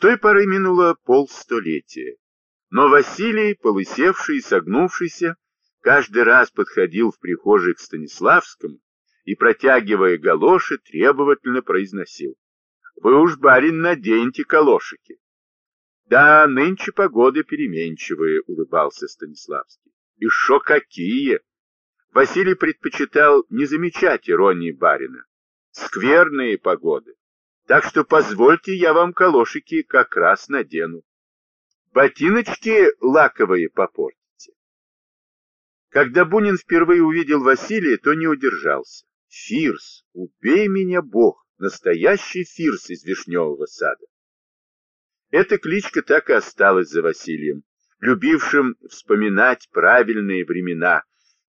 Той поры минуло полстолетия. Но Василий, полысевший и согнувшийся, каждый раз подходил в прихожей к Станиславскому и, протягивая галоши, требовательно произносил. «Вы уж, барин, наденьте калошики». «Да, нынче погоды переменчивые», — улыбался Станиславский. «И шо какие!» Василий предпочитал не замечать иронии барина. «Скверные погоды. Так что позвольте, я вам калошики как раз надену. Ботиночки лаковые попортите». Когда Бунин впервые увидел Василия, то не удержался. «Фирс, убей меня, Бог, настоящий фирс из вишневого сада». Эта кличка так и осталась за Василием, любившим вспоминать правильные времена,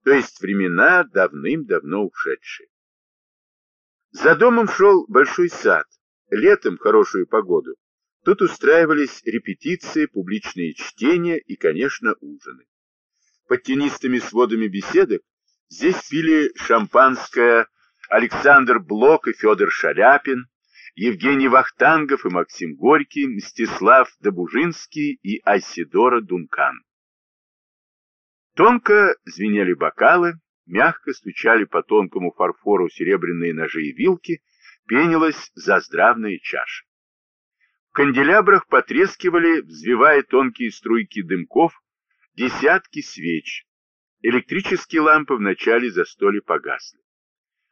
то есть времена давным-давно ушедшие. За домом шел большой сад, летом хорошую погоду. Тут устраивались репетиции, публичные чтения и, конечно, ужины. Под тенистыми сводами беседок здесь пили шампанское Александр Блок и Федор Шаляпин, Евгений Вахтангов и Максим Горький, Мстислав Добужинский и Айсидора Дункан. Тонко звенели бокалы, мягко стучали по тонкому фарфору серебряные ножи и вилки, пенилась заздравная чаша. В канделябрах потрескивали, взвивая тонкие струйки дымков, десятки свеч. Электрические лампы в начале застолья погасли.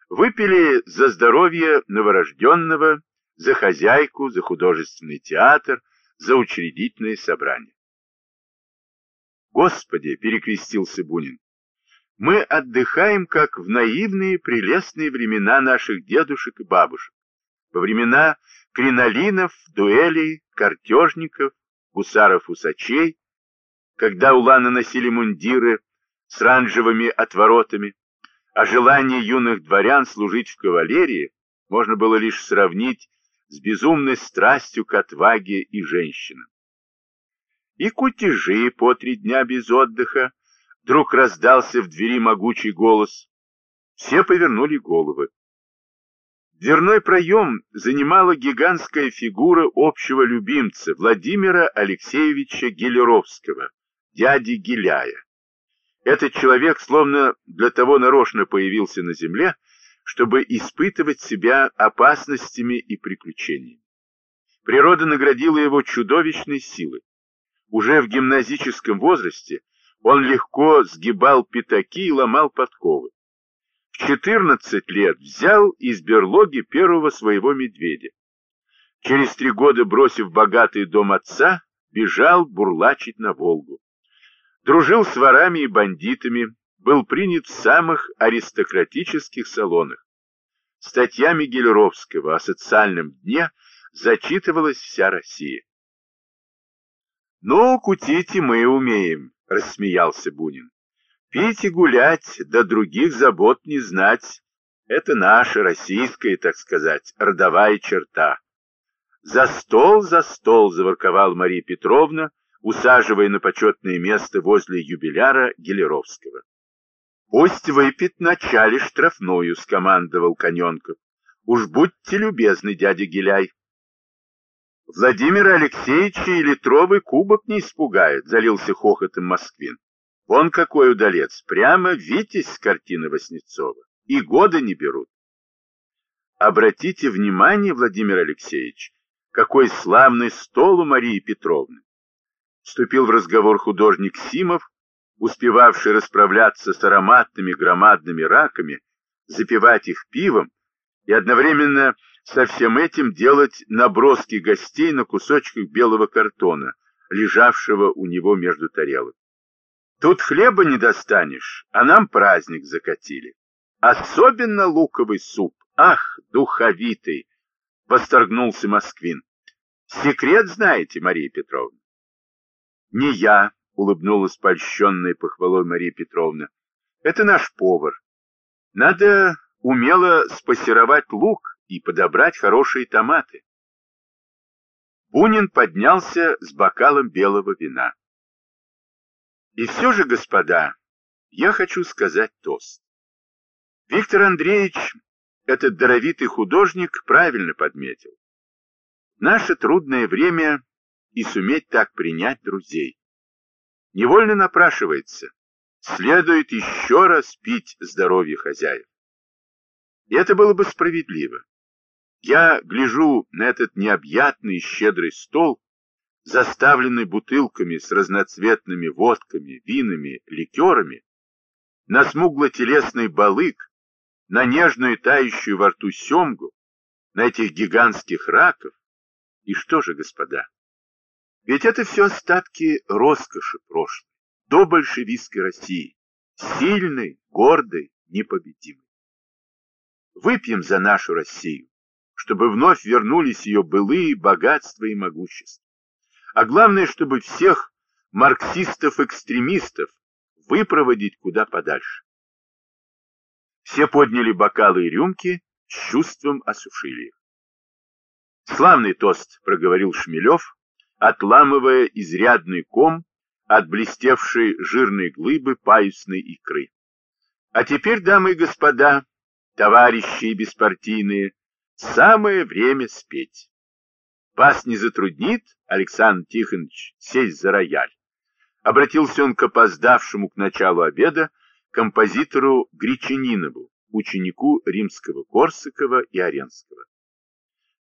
Выпили за здоровье новорожденного, за хозяйку, за художественный театр, за учредительное собрание. Господи, перекрестился Бунин, мы отдыхаем, как в наивные прелестные времена наших дедушек и бабушек, во времена кринолинов, дуэлей, картежников, гусаров-усачей, когда уланы носили мундиры с ранжевыми отворотами, а желание юных дворян служить в кавалерии можно было лишь сравнить с безумной страстью к отваге и женщинам. И кутежи по три дня без отдыха, вдруг раздался в двери могучий голос. Все повернули головы. Дверной проем занимала гигантская фигура общего любимца Владимира Алексеевича Гелеровского, дяди Геляя. Этот человек словно для того нарочно появился на земле, чтобы испытывать себя опасностями и приключениями. Природа наградила его чудовищной силой. Уже в гимназическом возрасте он легко сгибал пятаки и ломал подковы. В 14 лет взял из берлоги первого своего медведя. Через три года, бросив богатый дом отца, бежал бурлачить на Волгу. Дружил с ворами и бандитами, был принят в самых аристократических салонах. Статьями Гелеровского о социальном дне зачитывалась вся Россия. «Ну, кутить и мы умеем», — рассмеялся Бунин. «Пить и гулять, да других забот не знать — это наша российская, так сказать, родовая черта». «За стол, за стол!» — заворковала Мария Петровна, усаживая на почетное место возле юбиляра Гелеровского. «Пусть выпит вначале штрафную», — скомандовал Коненков. «Уж будьте любезны, дядя Геляй». Владимира Алексеевича и литровый кубок не испугает, залился хохотом Москвин. Он какой удалец, прямо Витязь с картины Васнецова. И года не берут. Обратите внимание, Владимир Алексеевич, какой славный стол у Марии Петровны. Вступил в разговор художник Симов, успевавший расправляться с ароматными громадными раками, запивать их пивом и одновременно со всем этим делать наброски гостей на кусочках белого картона, лежавшего у него между тарелок. Тут хлеба не достанешь, а нам праздник закатили. Особенно луковый суп. Ах, духовитый! Восторгнулся Москвин. Секрет знаете, Мария Петровна? Не я, улыбнулась польщенная похвалой Мария Петровна. Это наш повар. Надо умело спассеровать лук и подобрать хорошие томаты. Бунин поднялся с бокалом белого вина. И все же, господа, я хочу сказать тост. Виктор Андреевич, этот даровитый художник, правильно подметил. Наше трудное время и суметь так принять друзей. Невольно напрашивается, следует еще раз пить здоровье хозяев. И это было бы справедливо. Я гляжу на этот необъятный щедрый стол, заставленный бутылками с разноцветными водками, винами, ликерами, на смугло-телесный балык, на нежную тающую во рту семгу, на этих гигантских раков. И что же, господа, ведь это все остатки роскоши прошлой, до большевистской России, сильной, гордой, непобедимой. Выпьем за нашу Россию, чтобы вновь вернулись ее былые богатства и могущество. А главное, чтобы всех марксистов-экстремистов выпроводить куда подальше. Все подняли бокалы и рюмки, с чувством осушили их. «Славный тост», — проговорил Шмелев, отламывая изрядный ком от блестевшей жирной глыбы паюсной икры. «А теперь, дамы и господа, товарищи беспартийные, самое время спеть. Вас не затруднит, Александр Тихонович, сесть за рояль?» Обратился он к опоздавшему к началу обеда композитору Гречанинову, ученику римского Корсакова и Оренского.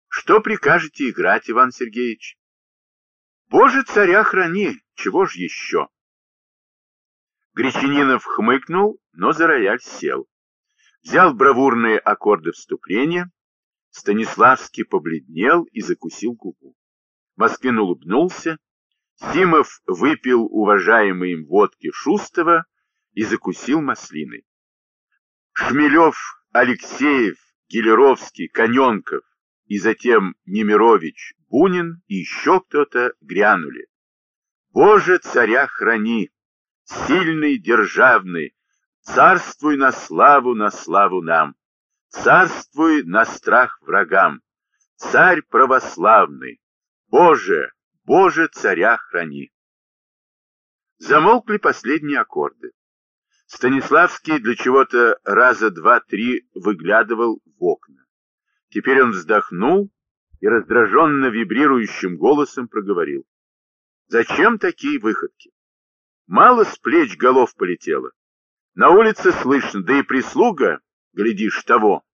Что прикажете играть, Иван Сергеевич? Боже, царя храни, чего ж еще? Гречанинов хмыкнул, но за рояль сел. Взял бравурные аккорды вступления. Станиславский побледнел и закусил губу. Москвин улыбнулся. Симов выпил уважаемый им водки Шустова и закусил маслиной. Шмелев, Алексеев, Гелеровский, Коненков и затем Немирович, Бунин и еще кто-то грянули. Боже, царя храни, сильный, державный, царствуй на славу, на славу нам, царствуй на страх врагам, царь православный, Боже, Боже, царя храни. Замолкли последние аккорды. Станиславский для чего-то раза два-три выглядывал в окна. Теперь он вздохнул и раздраженно вибрирующим голосом проговорил. Зачем такие выходки? Мало с плеч голов полетело. На улице слышно, да и прислуга, глядишь, того,